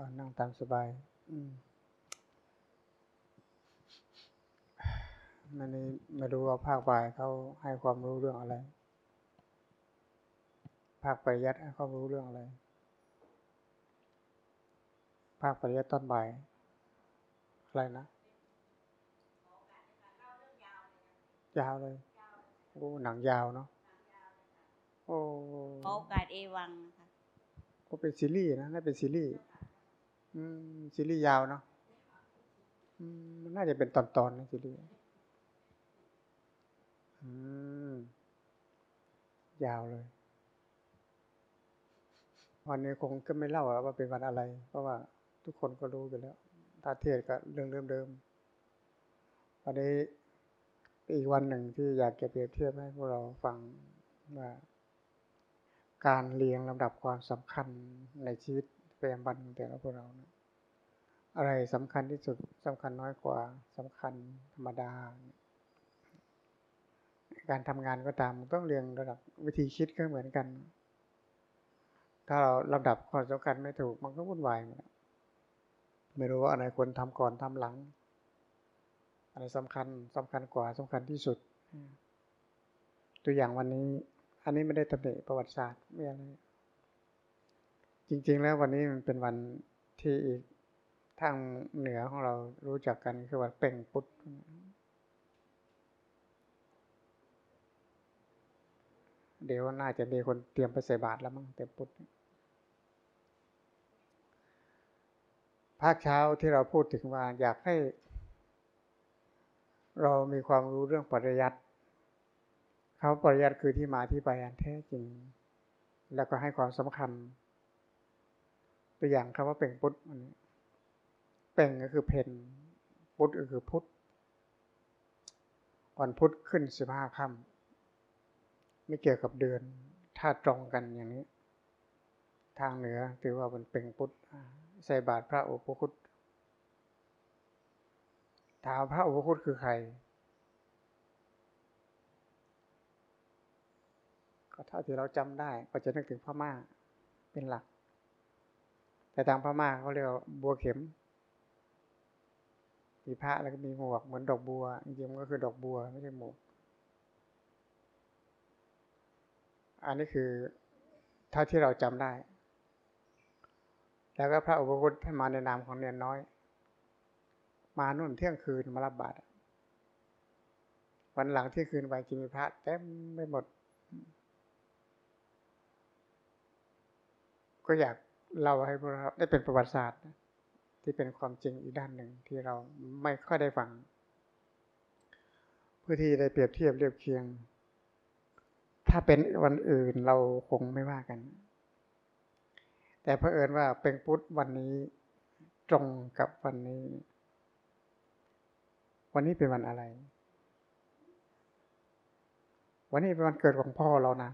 เอานั่งตามสบาย อืมมันนี้ไม่รู้ว่าภาคบ่ายเขาให้ความรู้เรื่องอะไร ภาคปริยัติให้ความรู้เรื่องอะไร ภาคปริยัติตอนบ่าย อะไรนะ ยาวเลย โอ้หนังยาวเนาะ โอ้ขอโอกาสเอวังนะคะก็เป็นซีรีส์นะน่าเป็นซีรีส์ อืมซีรีส์ยาวเนาะมันน่าจะเป็นตอนๆนะซีรีส์อืมยาวเลย วันนี้คงก็ไม่เล่าว่าเป็นวันอะไร เพราะว่าทุกคนก็รู้อยู่แล้วถ้าเทศก็เรื่องเดิมๆวันนี้อีกวันหนึ่งที่อยากจะเปรียบเทียบให้พวกเราฟังว่าการเรียงลำดับความสำคัญในชีวิต ประจำวันแต่ละพวกเรานะอะไรสำคัญที่สุดสำคัญน้อยกว่าสำคัญธรรมดา การทำงานก็ตามต้องเรียงระดับวิธีคิดก็เหมือนกัน ถ้าเราลำดับความสำคัญไม่ถูกมันก็วุ่นวายไม่รู้ว่าอะไรควรทำก่อนทำหลัง อะไรสำคัญสำคัญกว่าสำคัญที่สุด ตัวอย่างวันนี้ อันนี้ไม่ได้ตำหนิประวัติศาสตร์ไม่อะไร จริง ๆ แล้ววันนี้มันเป็นวันที่อีกทางเหนือของเรารู้จักกันคือวันเป่งปุตเดี๋ยวน่าจะมีคนเตรียมไปใส่บาตรแล้วมั้งเต็มปุตภาคเช้าที่เราพูดถึงว่าอยากให้ เรามีความรู้เรื่องปริยัติเขาปริยัติคือที่มาที่ไปอันแท้จริง แล้วก็ให้ความสำคัญ ตัวอย่างคำว่าเป่งพุทธอันนี้เป่งก็คือเพนพุทธก็คือพุทธวันพุธขึ้นสิบห้าค่ำไม่เกี่ยวกับเดือน ถ้าตรงกันอย่างนี้ ทางเหนือถือว่าเป็นเป่งพุทธใส่บาตรพระอุปคุตถามพระอุปคุตคือใคร ก็เท่าที่เราจำได้ก็จะนึกถึงพม่าเป็นหลัก แต่ทางพม่าเขาเรียกว่าบัวเข็มมีพระแล้วก็มีหมวกเหมือนดอกบัวจริงๆก็คือดอกบัวไม่ใช่หมวก อันนี้คือเท่าที่เราจำได้ แล้วก็พระอุปคุตท่านมาในนามของเนียนน้อย มานุ่นเที่ยงคืนมารับบาตรวันหลังที่คืนไปกินมีพระเต็มไม่หมด ก็อยาก เล่าให้พวกเราได้เป็นประวัติศาสตร์ ที่เป็นความจริงอีกด้านหนึ่งที่เราไม่ค่อยได้ฟัง เพื่อที่ได้เปรียบเทียบเรียบเคียง ถ้าเป็นวันอื่นเราคงไม่ว่ากัน แต่เพอเอิญว่าเป็นพุธวันนี้ตรงกับวันนี้ วันนี้เป็นวันอะไร วันนี้เป็นวันเกิดของพ่อเรานะ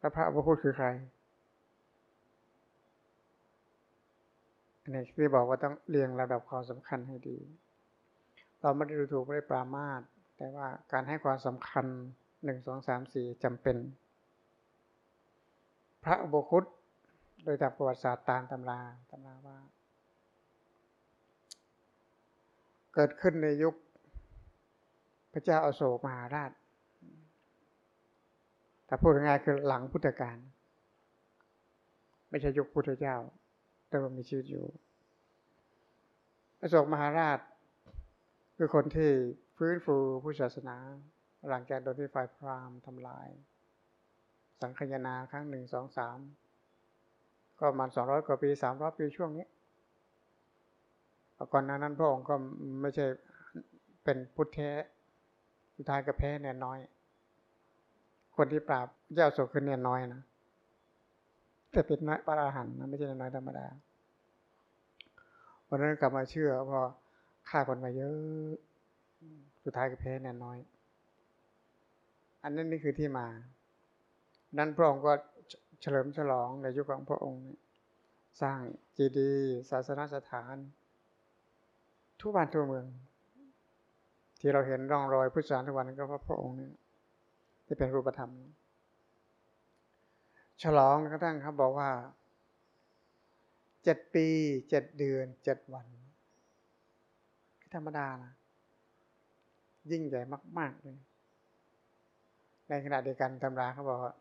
แล้วพระอุปคุตคือใครอันนี้ที่บอกว่าต้องเรียงระดับความสำคัญให้ดี เราไม่ได้ดูถูกไม่ได้ปรามาสแต่ว่าการให้ความสำคัญหนึ่งสองสามสี่จำเป็น พระอุปคุตโดยจากประวัติศาสตร์ตามตำราตำราว่า เกิดขึ้นในยุคพระเจ้าอาโศกมหาราช แต่พูดง่ายคือหลังพุทธกาลไม่ใช่ยุคพุทธเจ้า แต่ว่ามีชีวิตอยู่อโศกมหาราช คือคนที่ฟื้นฟูผู้ศาสนา หลังจากโดนที่ฝ่ายพราหมณ์ทำลาย สังคยนาครั้งหนึ่งสองสามก็ประมาณสองร้อยกว่าปีสามร้อยปีช่วงนี้ก่อนหน้านั้นพระองค์ก็ไม่ใช่เป็นพุทธแท้สุดท้ายก็แพ้แน่น้อย คนที่ปราบเจ้าโศกคือเนี่ยน้อยนะแต่เป็นน้อยพระอรหันต์นะไม่ใช่น้อยธรรมดาวันนั้นกลับมาเชื่อพอฆ่าคนมาเยอะ สุดท้ายก็แพ้เนี่ยน้อย อันนั้นนี่คือที่มา นั้นพระองค์ก็เฉลิมฉลองในยุคของพระองค์สร้างจีดีศาสนสถาน ทุกบ้านทั่วเมือง ที่เราเห็นร่องรอยพุทธศาสนาทุกวันก็เพราะพระองค์นี่ ที่เป็นรูปธรรม ฉลองกระทั่งครับบอกว่าเจ็ดปีเจ็ดเดือนเจ็ดวันธรรมดานะยิ่งใหญ่มากๆเลยในขณะเดียวกันตำราเขาบอกว่า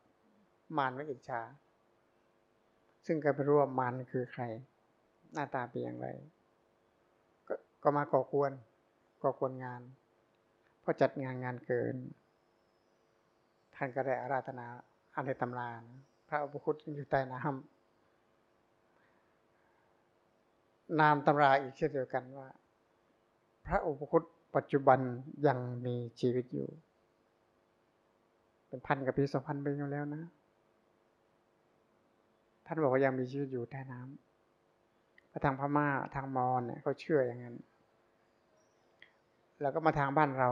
มารไม่อิจฉาซึ่งก็ไม่รู้ว่ามารคือใคร หน้าตาเป็นอย่างไรก็ก็มาก่อกวนก่อกวนงาน เพราะจัดงานงานเกิน ท่านก็ได้อาราธนาอันในตำรานพระอุปคุตอยู่ใต้น้ำนามตำราอีกเช่นเดียวกันว่า พระอุปคุตปัจจุบันยังมีชีวิตอยู่ เป็นพันกับปีสองพันไปอยู่แล้วนะ ท่านบอกว่ายังมีชีวิตอยู่ใต้น้ำพระทางพม่าทางมอญเนี่ยเขาเชื่ออย่างนั้น แล้วก็มาทางบ้านเรา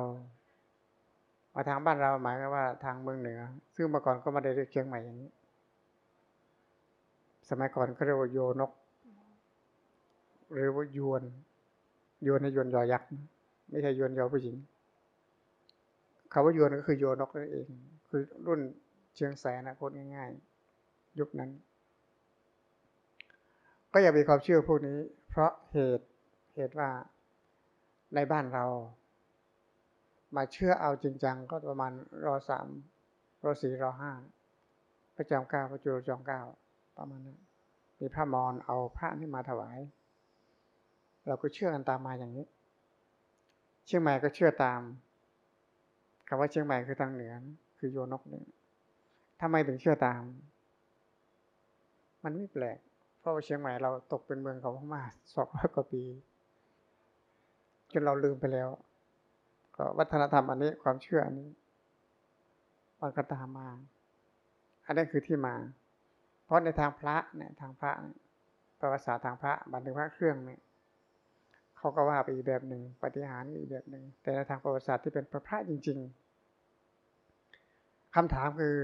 มาทางบ้านเราหมายก็ว่าทางเมืองเหนือ ซึ่งเมื่อก่อนก็ไม่ได้เรียกเชียงใหม่อย่างนี้ สมัยก่อนเขาเรียกว่าโยนก หรือว่ายวน ยวนในยวนยอยักษ์ ไม่ใช่ยวนยอผู้หญิงคำว่ายวนก็คือโยนกนั่นเอง คือรุ่นเชียงแสนนะพูดง่าย ๆ ยุคนั้น ก็อย่ามีความเชื่อพวกนี้ เพราะเหตุเหตุว่าในบ้านเรา มาเชื่อเอาจริงจังก็ประมาณรอสามรอสี่รอห้าพระจอมเกล้าพระจุลจอมเกล้าประมาณนั้นมีพระมอญเอาพระนี่มาถวาย เราก็เชื่อกันตามมาอย่างนี้ เชียงใหม่ก็เชื่อตามคำว่าเชียงใหม่คือทางเหนือคือโยนกเนี่ยทำไมถึงเชื่อตาม มันไม่แปลก เพราะว่าเชียงใหม่เราตกเป็นเมืองของพม่าสองร้อยกว่าปีจนเราลืมไปแล้ว ก็วัฒนธรรมอันนี้ความเชื่ออันนี้มันก็ตามมา อันนี้คือที่มา เพราะในทางพระเนี่ยทางพระประวัติศาสตร์ทางพระบันทึกพระเครื่องเนี่ยเขาก็ว่าไปอีกแบบหนึ่งปฏิหารอีกแบบหนึ่งแต่ในทางประวัติศาสตร์ที่เป็นพระพระจริง ๆคำถามคือ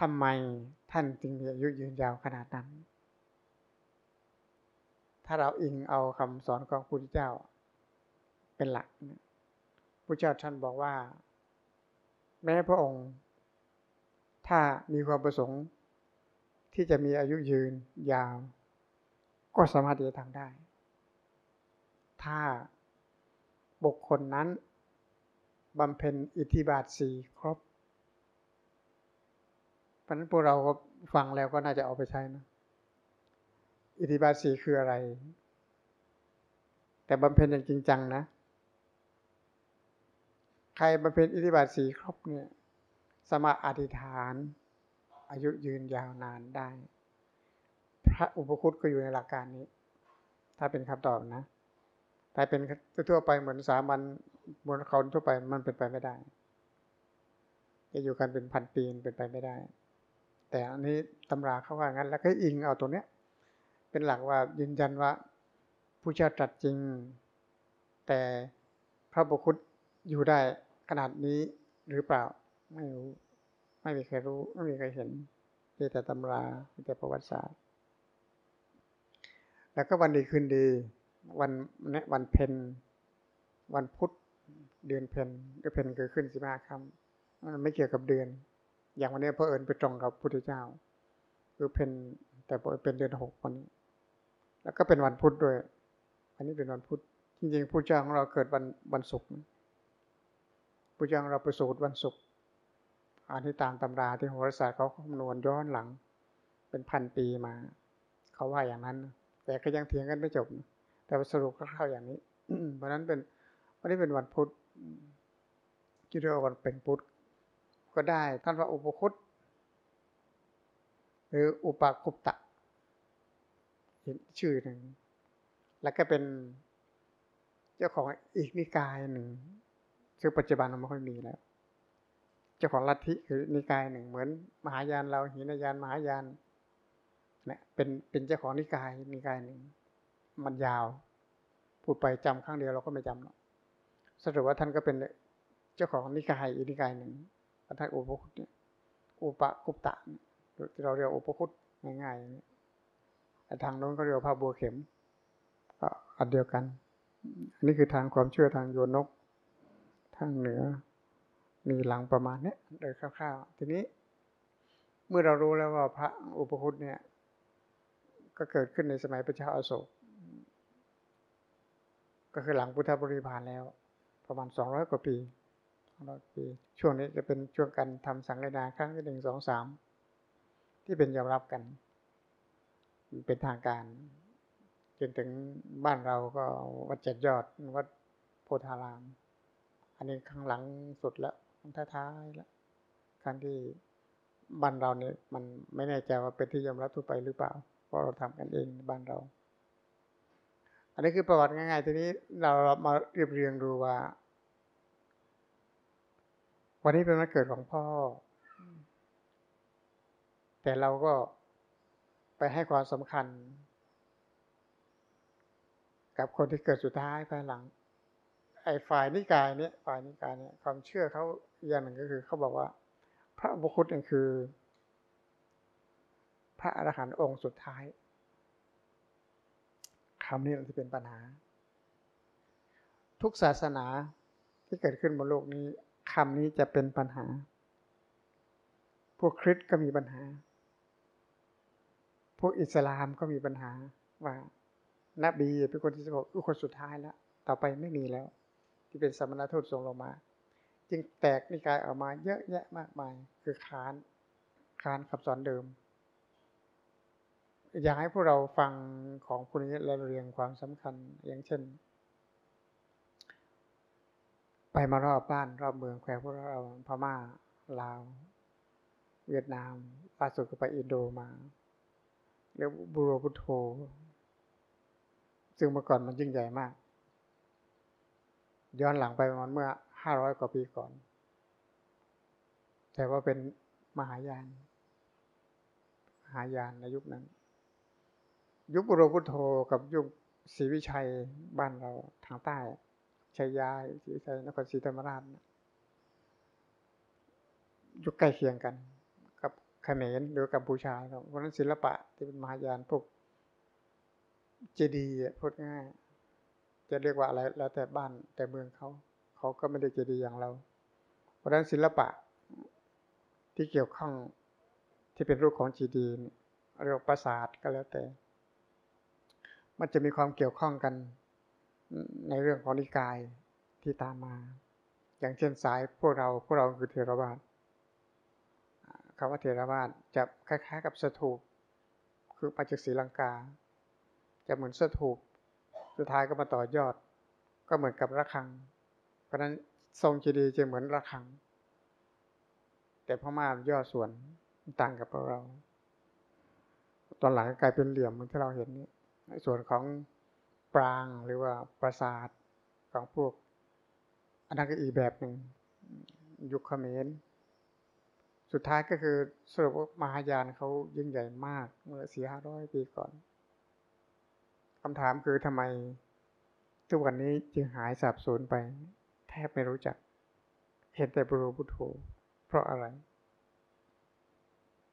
ทำไมท่านจึงมีอายุยืนยาวขนาดนั้น ถ้าเราอิงเอาคำสอนของพระพุทธเจ้าเป็นหลักนะพ ระเจ้าท่านบอกว่า แม้พระองค์ ถ้ามีความประสงค์ ที่จะมีอายุยืนยาว ก็สามารถที่จะทำได้ ถ้าบุคคลนั้นบำเพ็ญอิทธิบาทสี่ครบเพราะนั้นพวกเราก็ฟังแล้วก็น่าจะเอาไปใช้นะ อิทธิบาทสี่คืออะไร แต่บำเพ็ญอย่างจริงจังนะ ใครบำเพ็ญอิทธิบาทสี่ครบเนี่ยสมาอธิษฐาน อายุยืนยาวนานได้ พระอุปคุตก็อยู่ในหลักการนี้ ถ้าเป็นคำตอบนะ แต่เป็นทั่วไปเหมือนสามัญบนเขาทั่วไปมันเป็นไปไม่ได้ จะอยู่กันเป็นพันปีเป็นไปไม่ได้ แต่อันนี้ตำราเขาว่างั้น แล้วก็อิงเอาตัวเนี้ย เป็นหลักว่ายืนยันว่าผู้เจ้าตรัสจริง แต่พระบุคุตอยู่ได้ ขนาดนี้หรือเปล่าไม่รู้ ไม่มีใครรู้ไม่มีใครเห็นมีแต่ตำรามีแต่ประวัติศาสตร์ แล้วก็วันดีคืนดี วันเนี้วันเพ็ญวันพุธเดือนเพ็ญเดือนเพ็ญคือขึ้นสิบห้าค่ำมันไม่เกี่ยวกับเดือน อย่างวันนี้พระเอิญไปตรงกับพุทธเจ้า คือเพ็ญแต่เป็นเดือนหกวันนี้ แล้วก็เป็นวันพุธด้วย อันนี้เป็นวันพุธจริงๆพุทธเจ้าของเราเกิดวันวันศุกร์ พุทธเจ้าของเราประสูติวันศุกร์อันที่ตามตำราที่โหราศาสตร์เขาคำนวณย้อนหลัง เป็นพันปีมา เขาว่าอย่างนั้น แต่ก็ยังเถียงกันไม่จบ แต่สรุปก็เข้าอย่างนี้เพราะนั้นเป็นวันนี้เป็นวันพุธที่เรียกว่าวันเป็นพุธก็ได้ท่านว่าอุปคุตหรืออุปคุปตะชื่อหนึ่ง แล้วก็เป็นเจ้าของอีกนิกายหนึ่ง ซึ่งปัจจุบันมันไม่ค่อยมีแล้ว เจ้าของลัทธิคือนิกายหนึ่งเหมือน มหายานเราหินยานมหายานเนี่ยเป็นเป็นเจ้าของนิกายนิกายหนึ่ง มันยาว พูดไปจำครั้งเดียวเราก็ไม่จำหรอกสรุปว่าท่านก็เป็นเจ้าของนิกายอีกนิกายหนึ่งท่านอุปคุตเนี่ยอุปคุปตะเราเรียกอุปคุตง่ายๆนี่ยแต่ทางโน้นเขาเรียกว่าพระบัวเข็มก็อันเดียวกัน อันนี้คือทางความเชื่อทางโยนก ทางเหนือ มีหลังประมาณนี้โดยคร่าวๆ ทีนี้ เมื่อเรารู้แล้วว่าพระอุปคุตเนี่ย ก็เกิดขึ้นในสมัยพระเจ้าอาโศก ก็คือหลังพุทธบริพานแล้ว ประมาณสองร้อยกว่าปีร้อยปีช่วงนี้จะเป็นช่วงการทำสังฆนาครั้งที่หนึ่งสองสามที่เป็นยอมรับกันเป็นทางการจนถึงบ้านเราก็วัดเจ็ดยอดวัดโพธาราม อันนี้ข้างหลังสุดแล้วท้ายๆแล้วครั้งที่บ้านเราเนี่ยมันไม่แน่ใจว่าเป็นที่ยอมรับทั่วไปหรือเปล่า เพราะเราทำกันเองบ้านเรา อันนี้คือประวัติง่ายๆทีนี้เรามาเรียบเรียงดูว่า วันนี้เป็นวันเกิดของพ่อ แต่เราก็ไปให้ความสำคัญ กับคนที่เกิดสุดท้ายภายหลัง ไอ้ฝ่ายนิกายเนี่ยฝ่ายนิกายเนี่ยความเชื่อเขาอย่างหนึ่งก็คือเขาบอกว่า พระอุคุตเนี่ยคือ พระอรหันต์องค์สุดท้ายคำนี้ที่เป็นปัญหา ทุกศาสนาที่เกิดขึ้นบนโลกนี้คำนี้จะเป็นปัญหา พวกคริสต์ก็มีปัญหา พวกอิสลามก็มีปัญหาว่า นบีเป็นคนที่จะบอกคือคนสุดท้ายแล้ว ต่อไปไม่มีแล้ว ที่เป็นสมณทูตทรงลงมา จึงแตกนิกายออกมาเยอะแยะมากมาย คือค้านค้านคำสอนเดิม อยากให้พวกเราฟังของพวกนี้และเรียงความสำคัญอย่างเช่น ไปมารอบบ้านรอบเมืองแควพวกเราพม่าลาว เวียดนามล่าสุดก็ไปอินโดมาเรียกบูโรพุโธซึ่งเมื่อก่อนมันยิ่งใหญ่มาก ย้อนหลังไปประมาณเมื่อห้าร้อยกว่าปีก่อน แต่ว่าเป็นมหายานมหายานในยุคนั้น ยุคบุโรพุทโธกับยุคศรีวิชัยบ้านเราทางใต้ชัยยาศรีวิชัยนครศรีธรรมราชยุคใกล้เคียงกัน กับเขมรหรือกัมพูชาเพราะนั้นศิลปะที่เป็นมหายานพวกเจดีย์พูดง่าย จะเรียกว่าอะไรแล้วแต่บ้านแต่เมืองเขาเขาก็ไม่ได้เจดีย์อย่างเรา เพราะฉะนั้นศิลปะที่เกี่ยวข้องที่เป็นรูปของเจดีเรียกว่าปราสาทก็แล้วแต่ มันจะมีความเกี่ยวข้องกันในเรื่องของนิกายที่ตามมา อย่างเช่นสายพวกเราพวกเราคือเทรวาสคำว่าเทรวาสจะคล้ายๆกับสถูปคือมาจากศรีลังกา จะเหมือนสถูป สุดท้ายก็มาต่อยอด ก็เหมือนกับระฆัง เพราะนั้นทรงเจดีจะเหมือนระฆัง แต่พม่าย่อส่วนต่างกับพวกเรา ตอนหลังกลายเป็นเหลี่ยมเหมือนที่เราเห็นนี้ส่วนของปรางหรือว่าปราสาทของพวกอันนั้นก็อีกแบบหนึ่งยุคเขมรสุดท้ายก็คือสรุปว่ามหายานเขายิ่งใหญ่มากเมื่อสี่ห้าร้อยปีก่อน คำถามคือทำไม ทุกวันนี้จึงหายสาบสูญไป แทบไม่รู้จัก เห็นแต่บรูพุทโธเพราะอะไร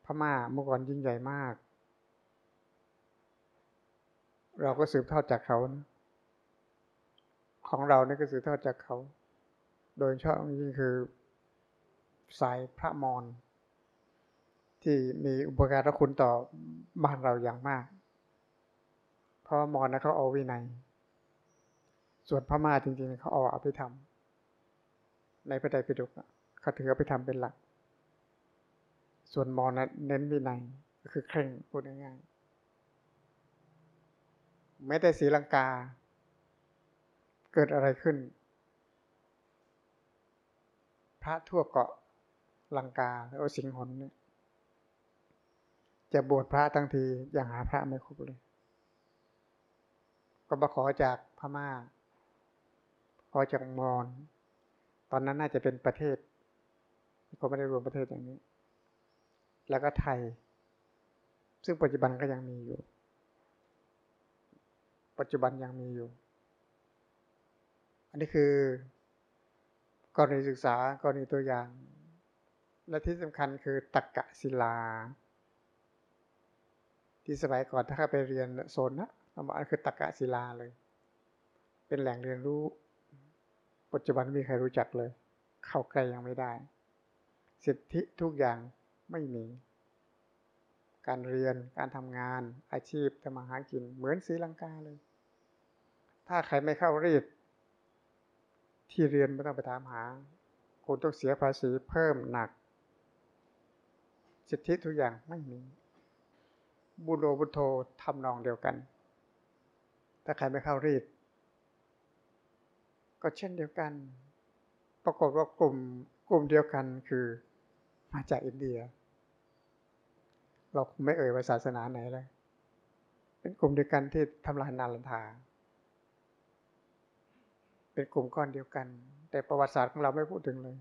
พม่าเมื่อก่อนยิ่งใหญ่มาก เราก็สืบทอดจากเขานะของเราเนี่ยก็สืบทอดจากเขา โดยเฉพาะยิ่งคือสายพระมอญที่มีอุปการะคุณต่อบ้านเราอย่างมาก เพราะมอญนะเขาเอาวินัย ส่วนพม่าจริงๆเขาเอาอภิธรรม ในพระไตรปิฎกเขาถืออภิธรรมเป็นหลัก ส่วนมอญนะเน้นวินัยก็คือเคร่งพูดง่ายๆแม้แต่ศรีลังกา เกิดอะไรขึ้น พระทั่วเกาะลังกาหรือสิงหนเนี่ยจะบวชพระทั้งทียังหาพระไม่ครบเลย ก็มาขอจากพม่า ขอจากมอญตอนนั้นน่าจะเป็นประเทศก็ไม่ได้รวมประเทศอย่างนี้ แล้วก็ไทย ซึ่งปัจจุบันก็ยังมีอยู่ ปัจจุบันยังมีอยู่ อันนี้คือกรณีศึกษากรณีตัวอย่าง และที่สำคัญคือตักกะศิลา ที่สมัยก่อนถ้าเข้าไปเรียนโซนนะ อันคือตักะศิลาเลย เป็นแหล่งเรียนรู้ ปัจจุบันไม่มีใครรู้จักเลย เข้าใกล้ยังไม่ได้ สิทธิทุกอย่างไม่มี การเรียนการทำงาน อาชีพทำมาหากิน เหมือนศรีลังกาเลย ถ้าใครไม่เข้ารีดที่เรียนไม่ต้องไปถามหาคุณต้องเสียภาษีเพิ่มหนัก สิทธิทุกอย่างไม่มี บุโอบุโททำนองเดียวกัน ถ้าใครไม่เข้ารีด ก็เช่นเดียวกัน ปรากฏว่ากลุ่มกลุ่มเดียวกันคือมาจากอินเดีย เราคงไม่เอ่ยว่าศาสนาไหนเลยเป็นกลุ่มเดียวกันที่ทำลายนาลันทา เป็นกลุ่มก้อนเดียวกัน แต่ประวัติศาสตร์ของเราไม่พูดถึงเลย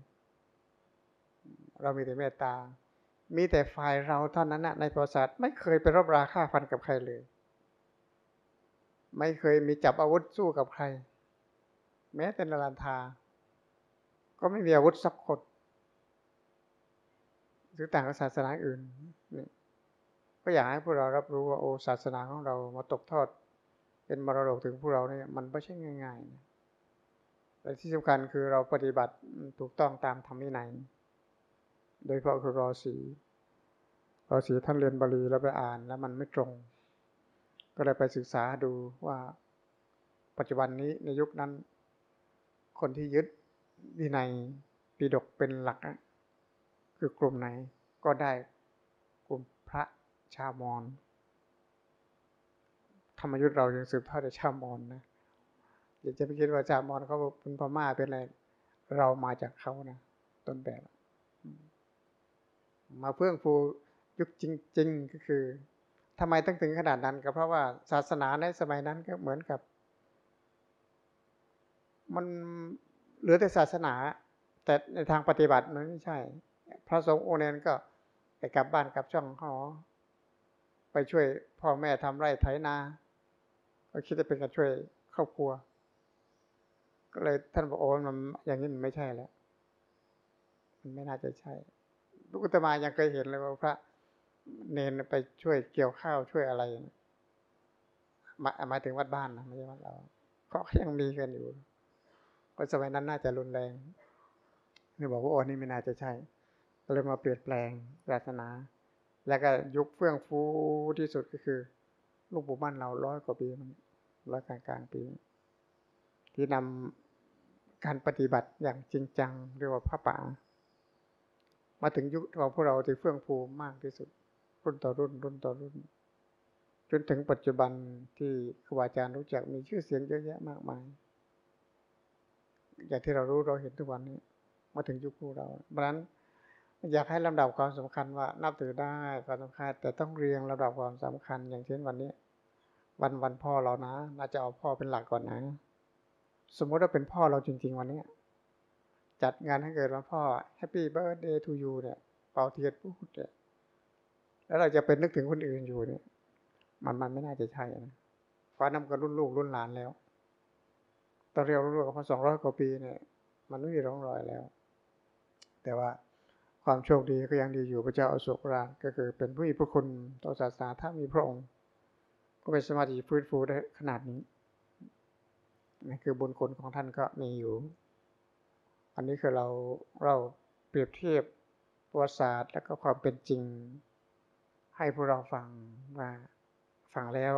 เรามีแต่เมตตา มีแต่ฝ่ายเราเท่านั้นนะในประวัติศาสตร์ไม่เคยไปรบราฆ่าฟันกับใครเลย ไม่เคยมีจับอาวุธสู้กับใคร แม้แต่นารันทา ก็ไม่มีอาวุธสักคนหรือต่างกับศาสนาอื่นก็อยากให้พวกเรารับรู้ว่าโอ้ศาสนาของเรามาตกทอด เป็นมรดกถึงพวกเราเนี่ยมันไม่ใช่ง่ายๆแต่ที่สำคัญคือเราปฏิบัติถูกต้องตามธรรมวินัยโดยเฉพาะคือรอสีรอสีท่านเรียนบาลีแล้วไปอ่านแล้วมันไม่ตรง ก็เลยไปศึกษาดูว่าปัจจุบันนี้ในยุคนั้น คนที่ยึดวินัยปีดกเป็นหลัก คือกลุ่มไหนก็ได้กลุ่มพระชาวมอญธรรมยุทธเรายังสืบทอดจากชาวมอญนะอย่าจะไปคิดว่าชาวมอญเขาเป็นพม่าเป็นอะไรเรามาจากเขานะต้นแบบ มาเพื่องฟูยุคจริง ๆ ก็คือ ทำไมต้องถึงขนาดนั้นก็เพราะว่าศาสนาในสมัยนั้นก็เหมือนกับ มันเหลือแต่ศาสนา แต่ในทางปฏิบัติมันไม่ใช่ พระสงฆ์องค์เนนก็ไปกลับบ้านกลับช่องหอ ไปช่วยพ่อแม่ทำไร่ไถนา ก็คิดจะเป็นการช่วยครอบครัว ก็เลยท่านบอกโอ้มันอย่างนี้มันไม่ใช่แล้ว มันไม่น่าจะใช่ลูกตมายังเคยเห็นเลยว่าพระ เนนไปช่วยเกี่ยวข้าวช่วยอะไรหมายถึงวัดบ้านนะไม่ใช่วัดเราเขาก็ยังมีกันอยู่เพราะสมัยนั้นน่าจะรุนแรงนี่บอกว่าโอ้นี่ไม่น่าจะใช่ก็เลยมาเปลี่ยนแปลงศาสนา แล้วก็ยุคเฟื่องฟูที่สุดก็คือลูกปู่บ้านเราร้อยกว่าปีมันร้อยกลางกลางปี ที่นำการปฏิบัติอย่างจริงจังเรียกว่าพระป่า มาถึงยุคของพวกเราที่เฟื่องฟูมากที่สุด รุ่นต่อรุ่นรุ่นต่อรุ่น จนถึงปัจจุบันที่ครูบาอาจารย์รู้จักมีชื่อเสียงเยอะแยะมากมาย อย่างที่เรารู้เราเห็นทุกวันนี้มาถึงยุคพวกเรา เพราะฉะนั้นอยากให้ลำดับความสำคัญว่านับถือได้ความสำคัญ แต่ต้องเรียงลำดับความสำคัญ อย่างเช่นวันนี้ วันวันพ่อเรานะน่าจะเอาพ่อเป็นหลักก่อนนะ สมมติว่าเป็นพ่อเราจริง ๆ วันนี้จัดงานให้เกิดวันพ่อ Happy Birthday to you เนี่ยเป่าเทียนพูดเนี่ย แล้วเราจะเป็นนึกถึงคนอื่นอยู่เนี่ยมันมันไม่น่าจะใช่นะฟ้านำกับรุ่นลูกรุ่นหลานแล้วตอนเรียนรุ่นลูกมาสองร้อยกว่าปีเนี่ย มันไม่มีร่องรอยแล้ว แต่ว่าความโชคดีก็ยังดีอยู่พระเจ้าอโศกราชก็คือเป็นผู้มีพระคุณต่อศาสนาถ้ามีพระองค์ ก็เป็นสมาธิฟื้นฟูได้ขนาดนี้นี่คือบุญคุณของท่านก็มีอยู่ อันนี้คือเราเราเปรียบเทียบประวัติศาสตร์ และก็ความเป็นจริง ให้พวกเราฟังว่าฟังแล้ว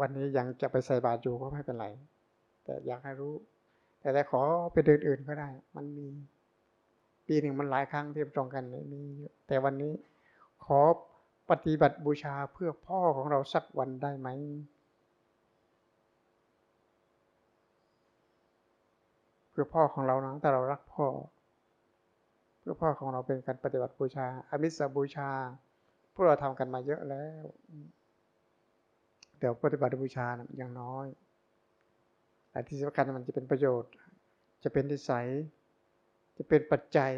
วันนี้ยังจะไปใส่บาตรอยู่ก็ไม่เป็นไร แต่อยากให้รู้ แต่แต่ขอเป็นเดือนอื่นก็ได้ มันมี ปีหนึ่งมันหลายครั้งที่ตรงกันมีเยอะแต่วันนี้ขอปฏิบัติบูชาเพื่อพ่อของเราสักวันได้ไหมเพื่อพ่อของเรานะแต่เรารักพ่อ เพื่อพ่อของเราเป็นการปฏิบัติบูชา อมิสบูชา พวกเราทำกันมาเยอะแล้วเดี๋ยวปฏิบัติบูชานะยังน้อยแต่ที่สำคัญมันจะเป็นประโยชน์ จะเป็นนิสัย จะเป็นปัจจัย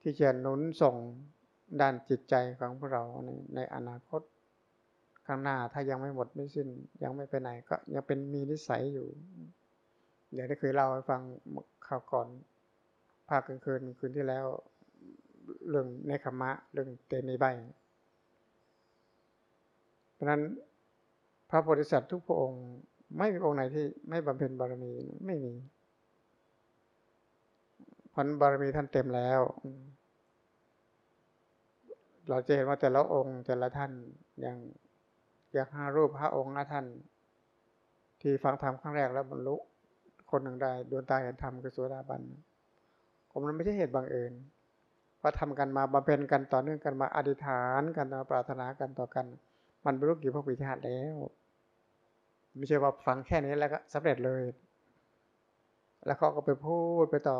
ที่จะหนุนส่งด้านจิตใจของพวกเราในในอนาคตข้างหน้าถ้ายังไม่หมดไม่สิ้น ยังไม่ไปไหนก็ยังเป็นมีนิสัยอยู่ เดี๋ยวได้เคยเล่าให้ฟังข่าวก่อนภาคกลางคืนคืนที่แล้ว เรื่องในขมะ เรื่องเตในใบ เพราะนั้นพระโพธิสัตว์ทุกพระองค์ไม่มีองค์ไหนที่ไม่บำเพ็ญบารมีไม่มีผลบารมีท่านเต็มแล้ว เราจะเห็นว่าแต่ละองค์แต่ละท่านอย่างอย่างห้ารูปห้าองค์ห้าท่าน ที่ฟังธรรมครั้งแรกแล้วบรรลุคนหนึ่งได้ดวงตาเห็นธรรมคือโสดาบันผมมันไม่ใช่เหตุบังเอิญ เพราะทำกันมาบำเพ็ญกันต่อเนื่องกันมาอธิษฐานกันมาปรารถนากันต่อกัน มันบรรลุกี่พวกปีชาติแล้ว ไม่ใช่ว่าฟังแค่นี้แล้วก็สำเร็จเลย แล้วเขาก็ไปพูดไปต่อ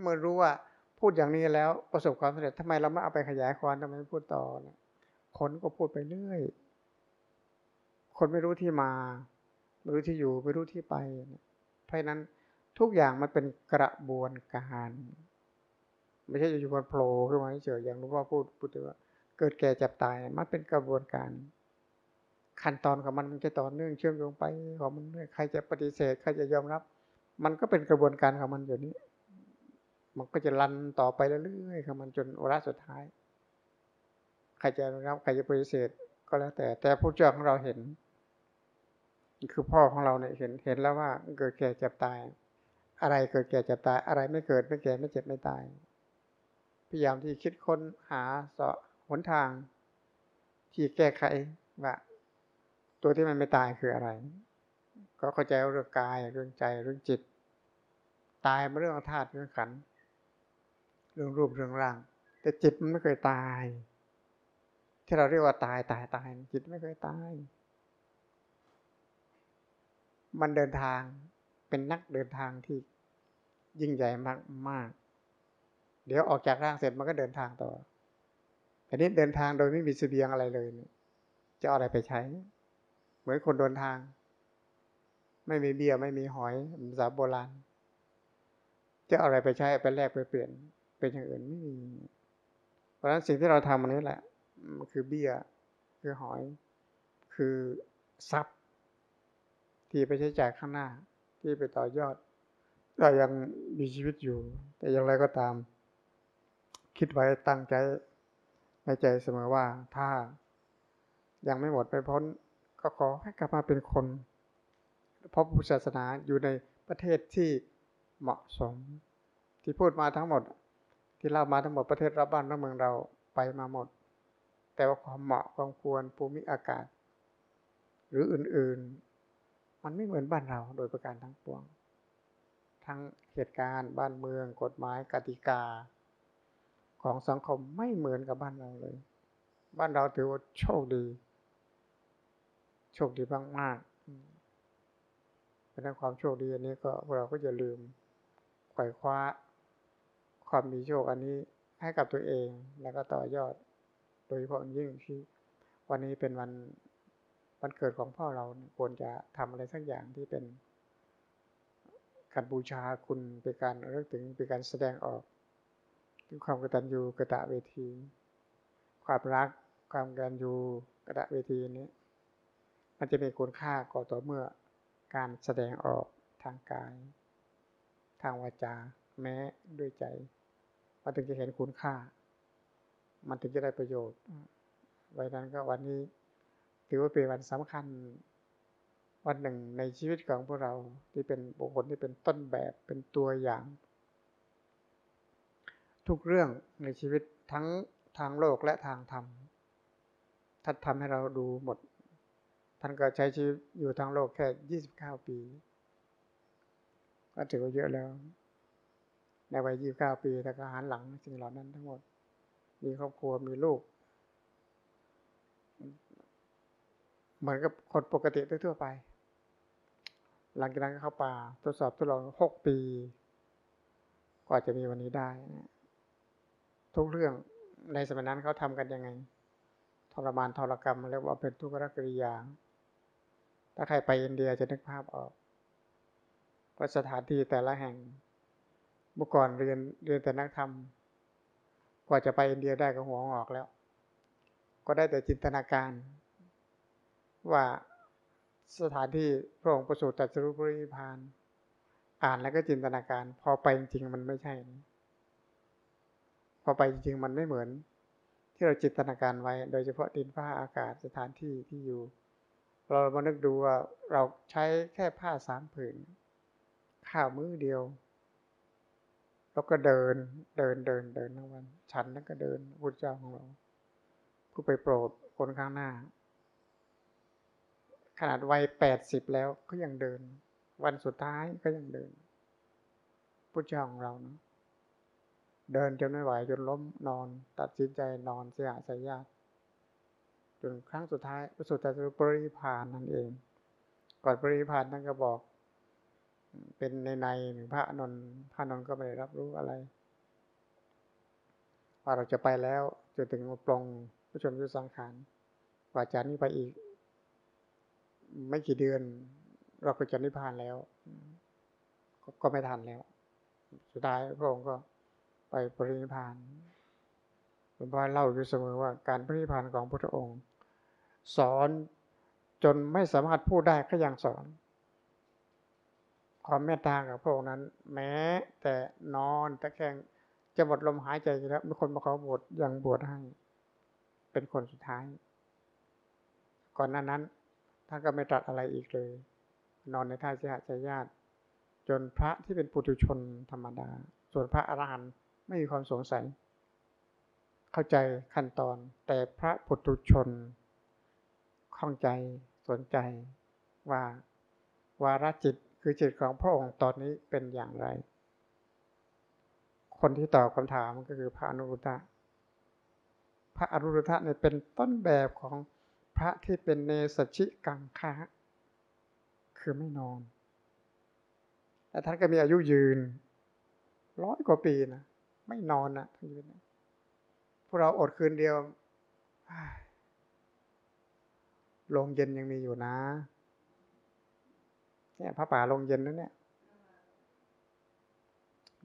เมื่อรู้ว่าพูดอย่างนี้แล้วประสบความสำเร็จทำไมเราไม่เอาไปขยายความทำไมไม่พูดต่อนี่ยคนก็พูดไปเรื่อยคนไม่รู้ที่มาไม่รู้ที่อยู่ไม่รู้ที่ไป เพราะฉะนั้นทุกอย่างมันเป็นกระบวนการ ไม่ใช่อยู่ๆมันโผล่ขึ้นมาเฉยๆอย่างหลวงพ่อพูดพูดถึงว่า เกิดแก่เจ็บตายมันเป็นกระบวนการขั้นตอนของมันมันจะต่อเนื่องเชื่อมโยงไปของมันเรื่อยใครจะปฏิเสธใครจะยอมรับ มันก็เป็นกระบวนการของมันอยู่นี้ มันก็จะรันต่อไปเรื่อยๆของมันจนวาระสุดท้าย ใครจะรับใครจะปฏิเสธก็แล้วแต่ แต่ผู้เจ้าของเราเห็น คือพ่อของเราเนี่ยเห็นเห็นแล้วว่าเกิดแก่เจ็บตาย อะไรเกิดแก่เจ็บตาย อะไรไม่เกิดไม่แก่ไม่เจ็บไม่ตาย พยายามที่คิดค้นหาเสาะหนทาง ที่แก้ไขว่าตัวที่มันไม่ตายคืออะไร ก็เข้าใจเรื่องกายเรื่องใจเรื่องจิต ตายมาเรื่องธาตุเรื่องขัน เรื่องรูปเรื่องร่าง แต่จิตมันไม่เคยตาย ที่เราเรียกว่าตายตายตายจิตไม่เคยตาย มันเดินทางเป็นนักเดินทางที่ยิ่งใหญ่มากมาก เดี๋ยวออกจากร่างเสร็จมันก็เดินทางต่อแต่นี้เดินทางโดยไม่มีเสบียงอะไรเลยจะเอาอะไรไปใช้ เหมือนคนเดินทาง ไม่มีเบียร์ไม่มีหอยภาษาโบราณ จะเอาอะไรไปใช้ไปแลกไปเปลี่ยนเป็นอย่างอื่นไม่มีเพราะฉะนั้นสิ่งที่เราทำอันนี้แหละมันคือเบีย้ยคือหอย คือทรัพย์ ที่ไปใช้จ่ายข้างหน้า ที่ไปต่อยอดก็ยังมีชีวิตอยู่ แต่อย่างไรก็ตาม คิดไว้ตั้งใจในใจเสมอว่าถ้ายังไม่หมดไปพ้น ก็ขอให้กลับมาเป็นคนพราะพุทธศาสนาอยู่ในประเทศที่เหมาะสม ที่พูดมาทั้งหมด ที่เล่ามาทั้งหมดประเทศรอบบ้านรอบเมืองเราไปมาหมด แต่ว่าความเหมาะความควรภูมิอากาศ หรืออื่นๆ มันไม่เหมือนบ้านเราโดยประการทั้งปวง ทั้งเหตุการณ์บ้านเมือง กฎหมายกติกา ของสังคมไม่เหมือนกับบ้านเราเลย บ้านเราถือว่าโชคดี โชคดีมากๆเพราะนั้นความโชคดีอันนี้ก็เราก็อย่าลืมไขว่คว้า ความมีโชคอันนี้ให้กับตัวเองแล้วก็ต่อยอด โดยเฉพาะยิ่งที่วันนี้เป็นวันวันเกิดของพ่อเราควรจะทำอะไรสักอย่างที่เป็นการบูชาคุณเป็นการเรื่องถึงเป็นการแสดงออก ถึงความกตัญญูกตะเวที ความรักความกตัญญูกตะเวทีนี้ มันจะมีคุณค่าก่อต่อเมื่อการแสดงออกทางกาย ทางวาจา แม้ด้วยใจ มันถึงจะเห็นคุณค่า มันถึงจะได้ประโยชน์ไว้นั้นก็วันนี้ถือว่าเป็นวันสำคัญวันหนึ่งในชีวิตของพวกเราที่เป็นบุคคลที่เป็นต้นแบบเป็นตัวอย่าง ทุกเรื่องในชีวิตทั้งทางโลกและทางธรรมท่านทำให้เราดูหมด ท่านก็ใช้ชีวิตอยู่ทางโลกแค่ยี่สิบเก้าปี ก็ถือว่าเยอะแล้ว ในวัยยี่สิบเก้าปีแต่ก็หันหลังสิ่งเหล่านั้นทั้งหมด มีครอบครัวมีลูก เหมือนกับคนปกติทั่วไป หลังจากนั้นก็เข้าป่าทดสอบทดลองหกปี กว่าจะมีวันนี้ได้นะ ทุกเรื่องในสมัยนั้นเขาทำกันยังไงทรมานทรกรรมเรียกว่าเป็นทุกขกริยา ถ้าใครไปอินเดียจะนึกภาพออกว่าสถานที่แต่ละแห่ง เมื่อก่อนเรียนเรียนแต่นักธรรม กว่าจะไปอินเดียได้ก็หัวงอกแล้ว ก็ได้แต่จินตนาการ ว่าสถานที่พระองค์ประสูติตรัสรู้ปรินิพาน อ่านแล้วก็จินตนาการ พอไปจริงมันไม่ใช่ พอไปจริงมันไม่เหมือน ที่เราจินตนาการไว้ โดยเฉพาะดินฟ้าอากาศสถานที่ที่อยู่ เรามานึกดูว่าเราใช้แค่ผ้าสามผืนข้าวมื้อเดียว แล้วก็เดินเดินเดินเดินทั้งวัน ฉันแล้วก็เดินพุทธเจ้าของเราผู้ไปโปรดคนข้างหน้า ขนาดวัยแปดสิบแล้วก็ยังเดิน วันสุดท้ายก็ยังเดินพุทธเจ้าของเราเนาะ เดินจนไม่ไหวจนล้มนอน ตัดสินใจนอนเสียสายญาติจนครั้งสุดท้ายประสุดแต่ปรินิพานนั่นเอง ก่อนปริพานท่านก็บอก เป็นในในหนึ่งพระอนนพระอนนก็ไม่ได้รับรู้อะไรว่าเราจะไปแล้วจนถึงปลงผู้ชมยุสังขารกว่าจากนี้ไปอีก ไม่กี่เดือน เราก็จะนิพพานแล้วกก็ไม่ทันแล้ว สุดท้ายพระองค์ก็ ไปปรินิพานหลวงพ่อเล่าอยู่เสมอว่าการปรินิพานของพระองค์ สอนจนไม่สามารถพูดได้ก็ยังสอน ความเมตตากับพระองค์นั้น แม้แต่นอนตะแคงจะหมดลมหายใจแล้วมีคนมาขอบวชยังบวชให้ เป็นคนสุดท้าย ก่อนหน้านั้นท่านก็ไม่ตรัสอะไรอีกเลย นอนในท่าเสียใจญาติ จนพระที่เป็นปุถุชนธรรมดา ส่วนพระอรหันต์ ไม่มีความสงสัย เข้าใจขั้นตอน แต่พระปุถุชนข้องใจสนใจว่าวาระจิตคือจิตของพระองค์ตอนนี้เป็นอย่างไร คนที่ตอบคำถามก็คือพระอนุรุตตะพระอนุรุตตะเนี่ยเป็นต้นแบบของพระที่เป็นเนสชิกังคะคือไม่นอน และท่านก็มีอายุยืนร้อยกว่าปีนะ ไม่นอนนะทั้งชีวิตนะพวกเราอดคืนเดียวโรงเย็นยังมีอยู่นะเนี่ยพระป่าโรงเย็นนั่นเนี่ย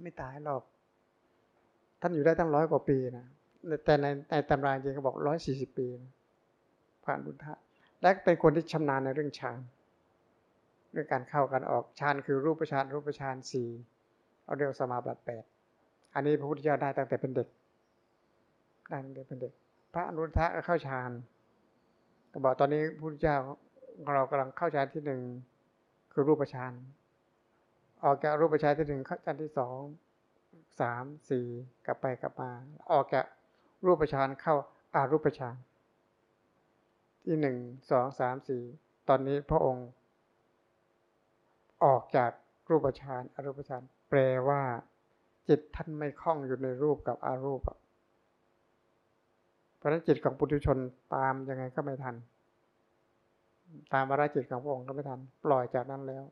ไม่ตายหรอก ท่านอยู่ได้ตั้งร้อยกว่าปีนะแต่ในในตำราจริงเขาบอกร้อยสี่สิบปีนะพระอนุทะและเป็นคนที่ชำนาญในเรื่องฌานเรื่องการเข้ากันออกฌานคือรูปฌานรูปฌานสี่เอาเรียกสมาบัติแปด อันนี้พระพุทธเจ้าได้ตั้งแต่เป็นเด็กได้ตั้งแต่เป็นเด็ก พระอนุทะก็เข้าฌานก็บอกตอนนี้พระพุทธเจ้าเรากำลังเข้าฌานที่หนึ่งคือรูปฌานออกจากรูปฌานที่หนึ่งเข้าฌานที่สองสามสี่กลับไปกลับมา ออกจากรูปฌานเข้าอารูปฌานที่หนึ่งสองสามสี่ตอนนี้พระองค์ ออกจากรูปฌานอารูปฌานแปลว่า จิตท่านไม่คล้องอยู่ในรูปกับอารูปเพราะนั้นจิตของปุถุชนตามยังไงก็ไม่ทัน ตามวาระจิตของพระองค์ก็ไม่ทัน ปล่อยจากนั้นแล้ว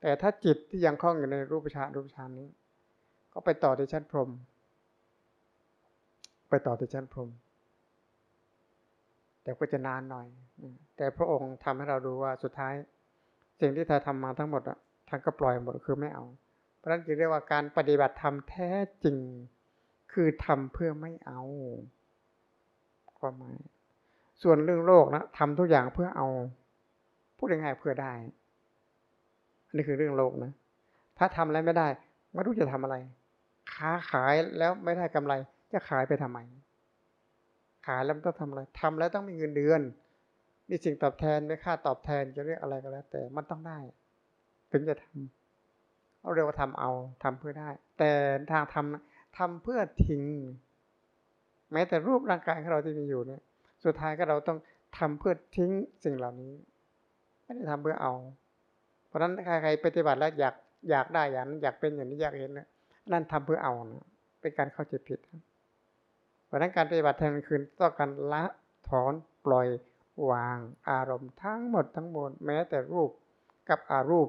แต่ถ้าจิตที่ยังคล้องอยู่ในรูปฌานรูปฌานนี้ ก็ไปต่อที่ชั้นพรหมไปต่อที่ชั้นพรหมแต่ก็จะนานหน่อย แต่พระองค์ทำให้เราดูว่าสุดท้าย สิ่งที่ท่านทำมาทั้งหมดอะท่านก็ปล่อยหมดคือไม่เอา เพราะนั้นจึงเรียกว่าการปฏิบัติธรรมแท้จริง คือทำเพื่อไม่เอาความหมายส่วนเรื่องโลกนะทำทุกอย่างเพื่อเอา พูดง่ายๆเพื่อได้อันนี้คือเรื่องโลกนะ ถ้าทำอะไรไม่ได้ ไม่รู้จะทำอะไร ค้าขายแล้วไม่ได้กำไร จะขายไปทำไม ขายแล้วต้องทำอะไรทำแล้วต้องมีเงินเดือน มีสิ่งตอบแทนมีค่าตอบแทนจะเรียกอะไรก็แล้ว แต่มันต้องได้ ถึงจะทำ เอาเรียกว่าทำเอาทำเพื่อได้ แต่ทางทำทำเพื่อทิ้ง แม้แต่รูปร่างกายของเราที่มีอยู่เนี่ยสุดท้ายก็เราต้องทำเพื่อทิ้งสิ่งเหล่านี้ ไม่ได้ทำเพื่อเอา เพราะฉะนั้นใครๆปฏิบัติแล้วอยากอยากได้อย่างนั้นอยากเป็นอย่างนี้อยากเห็นนะนั่นทำเพื่อเอานะเป็นการเข้าใจผิดเพราะฉะนั้นการปฏิบัติแทนคืนต้องการละถอนปล่อยวางอารมณ์ทั้งหมดทั้งมวลแม้แต่รูปกับอารูป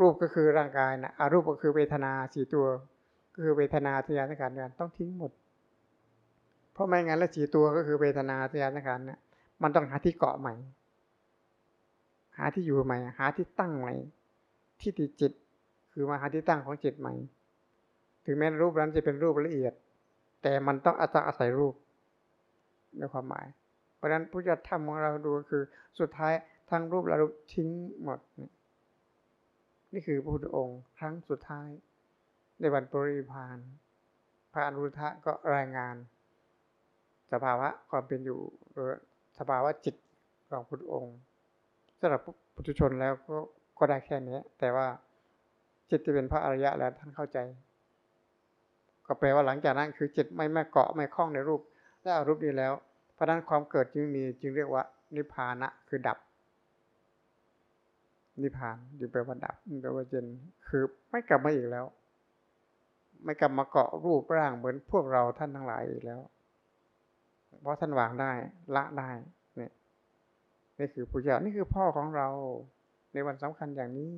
รูปก็คือร่างกายนะอารูปก็คือเวทนาสี่ตัว ก็คือเวทนาทยานสังขารนต้องทิ้งหมด เพราะไม่งั้นแล้วสี่ตัวก็คือเวทนาทยานสังขารนะมันต้องหาที่เกาะใหม่ หาที่อยู่ใหม่ หาที่ตั้งใหม่ที่ติจิต คือมาหาที่ตั้งของจิตใหม่ ถึงแม้รูปนั้นจะเป็นรูปละเอียด แต่มันต้องอาศัยรูปในความหมาย เพราะฉะนั้นพุทธธรรมของเราดูคือสุดท้ายทั้งรูปและรูปทิ้งหมดนี่ นี่คือพระพุทธองค์ครั้งสุดท้าย ในวันปริพานพระอนุรุทธะก็รายงาน สภาวะความเป็นอยู่หรือสภาวะจิตของพุทธองค์สำหรับปุถุชนแล้วก็ก็ได้แค่นี้ แต่ว่าจิตที่เป็นพระอริยะแล้วท่านเข้าใจ ก็แปลว่าหลังจากนั้นคือจิตไม่แม่เกาะไม่คล้องในรูปได้อารูปนี้แล้ว เพราะนั้นความเกิดจึงมีจึงเรียกว่านิพพานะคือดับ นิพพานอยู่แปลว่าดับแปลว่าเย็นคือไม่กลับมาอีกแล้ว ไม่กลับมาเกาะรูปร่างเหมือนพวกเราท่านทั้งหลายอีกแล้ว เพราะท่านวางได้ละได้เนี่ยนี่คือพุทธเจ้านี่คือพ่อของเรา ในวันสำคัญอย่างนี้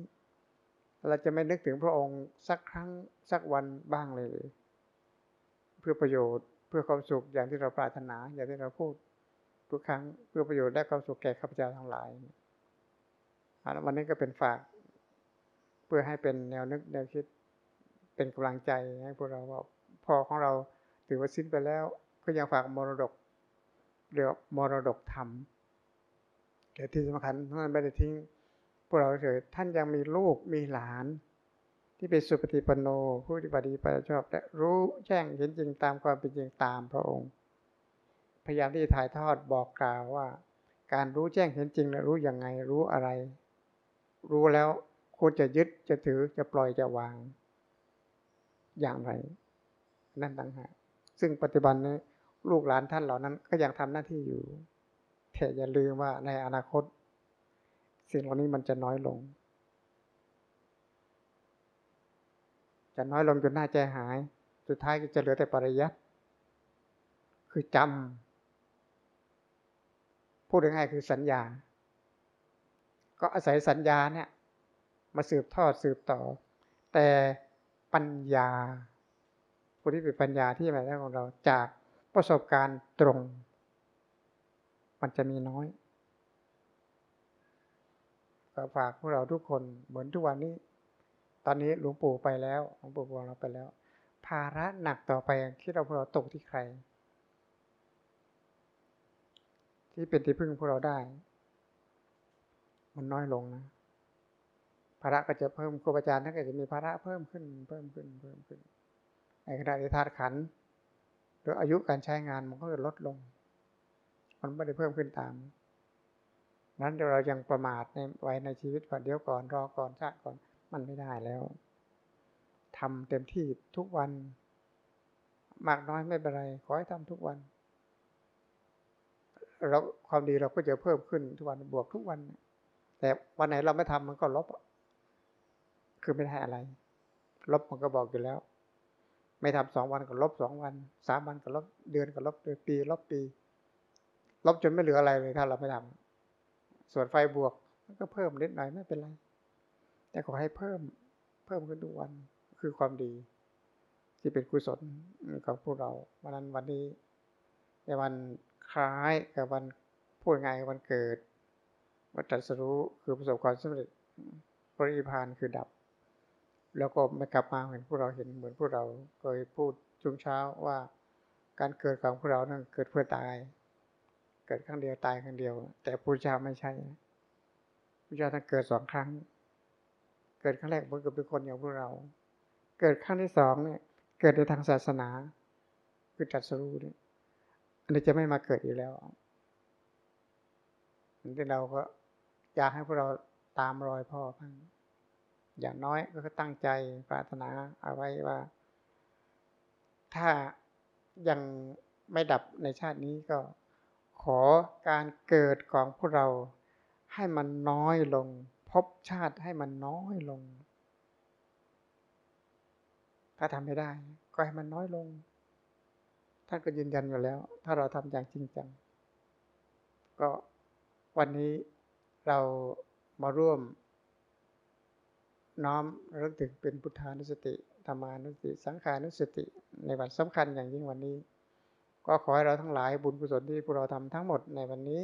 เราจะไม่นึกถึงพระองค์สักครั้งสักวันบ้างเลย เพื่อประโยชน์เพื่อความสุขอย่างที่เราปรารถนา อย่างที่เราพูดทุกครั้งเพื่อประโยชน์และความสุขแก่ข้าพเจ้าทั้งหลายอะ วันนี้ก็เป็นฝาก เพื่อให้เป็นแนวนึกแนวคิดเป็นกำลังใจให้พวกเราว่าพอของเราถือว่าสิ้นไปแล้ว ก็ยังฝากมรดกเรียกว่ามรดกธรรมแต่ที่สำคัญท่านไม่ได้ทิ้ง พวกเราเฉยท่านยังมีลูกมีหลาน ที่เป็นสุปฏิปโนผู้ปฏิบัติดีปฏิบัติชอบและรู้แจ้งเห็นจริงตามความเป็นจริงตามพระองค์ พยายามที่จะถ่ายทอดบอกกล่าวว่า การรู้แจ้งเห็นจริงและรู้ย่างไงรู้อะไร รู้แล้วควรจะยึดจะถือจะปล่อยจะวาง อย่างไร นั่นต่างหากซึ่งปัจจุบันนี้ลูกหลานท่านเหล่านั้น ก็ยังทำหน้าที่อยู่แต่อย่าลืมว่าในอนาคต สิ่งเหล่านี้มันจะน้อยลง จะน้อยลงจนหน้าใจหาย สุดท้ายก็จะเหลือแต่ปริยัติคือจำพูดง่ายๆคือสัญญา ก็อาศัยสัญญาเนี่ยมาสืบทอดสืบต่อ แต่ปัญญาผู้ที่เป็นปัญญาที่มาได้ของเราจากประสบการณ์ตรง มันจะมีน้อยก็ฝากพวกเราทุกคนเหมือนทุกวันนี้ ตอนนี้หลวงปู่ไปแล้วหลวงปู่ของเราไปแล้ว ภาระหนักต่อไปที่เราพวกเราตกที่ใคร ที่เป็นที่พึ่งพวกเราได้ มันน้อยลงนะภาระก็จะเพิ่มครูบาอาจารย์ท่านก็จะมีภาระเพิ่มขึ้น เพิ่มขึ้นเพิ่มขึ้นในขณะที่ธาตุขันหรืออายุการใช้งานมันก็จะลดลง มันไม่ได้เพิ่มขึ้นตาม นั้นเรายังประมาทในไว้ในชีวิตว่าเดี๋ยวก่อนรอก่อนชาติก่อนมันไม่ได้แล้วทำเต็มที่ทุกวัน มากน้อยไม่เป็นไร ขอให้ทำทุกวันเราความดีเราก็จะเพิ่มขึ้นทุกวันบวกทุกวัน แต่วันไหนเราไม่ทำมันก็ลบ คือไม่ได้อะไร ลบมันก็บอกอยู่แล้ว ไม่ทำสองวันก็ลบสองวันสามวันก็ลบเดือนก็ลบเดือนปี ลบปี ลบจนไม่เหลืออะไรเลยถ้าเราไม่ทำส่วนไฟบวกมันก็เพิ่มนิดหน่อยไม่เป็นไร แต่ขอให้เพิ่มเพิ่มขึ้นทุกวันคือความดี ที่เป็นกุศลของพวกเราวันนั้นวันนี้ในวันคล้ายกับวันพูดไงวันเกิด วัตรัสรู้คือประสบความสำเร็จปริพานคือดับ แล้วก็ไม่กลับมาเหมือนพวกเราเห็นเหมือนพวกเราเคยพูดช่วงเช้าว่าการเกิดของพวกเรานั้นเกิดเพื่อตาย เกิดครั้งเดียวตายครั้งเดียว แต่พระเจ้าไม่ใช่พระเจ้าท่านเกิดสองครั้ง เกิดครั้งแรกเมื่อเกิดเป็นคนอย่างพวกเรา เกิดครั้งที่สองเนี่ยเกิดในทางศาสนาคือตรัสรู้เนี่ยอันนี้จะไม่มาเกิดอีกแล้วที่เราก็ อยากให้พวกเราตามรอยพ่อบ้างอย่างน้อยก็ตั้งใจปรารถนาเอาไว้ว่า ถ้ายังไม่ดับในชาตินี้ก็ขอการเกิดของพวกเราให้มันน้อยลง พบชาติให้มันน้อยลง ถ้าทำไม่ได้ ก็ให้มันน้อยลง ท่านก็ยืนยันอยู่แล้ว ถ้าเราทำอย่างจริงจัง ก็วันนี้ เรามาร่วม น้อมระลึกถึงเป็นพุทธานุสติธรรมานุสติ สังขานุสติ ในวันสำคัญอย่างยิ่งวันนี้ ก็ขอให้เราทั้งหลายบุญกุศลที่พวกเราทำทั้งหมดในวันนี้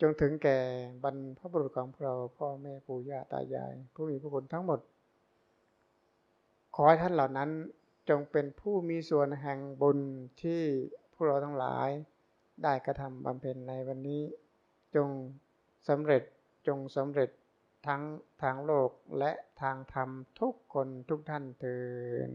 จงถึงแก่บรรพบุรุษของพวกเราพ่อแม่ปู่ย่าตายาย ผู้มีพระคุณทั้งหมด ขอให้ท่านเหล่านั้นจงเป็นผู้มีส่วนแห่งบุญที่พวกเราทั้งหลายได้กระทำบำเพ็ญในวันนี้จง สำเร็จจงสำเร็จทั้งทางโลกและทางธรรมทุกคนทุกท่านเถิด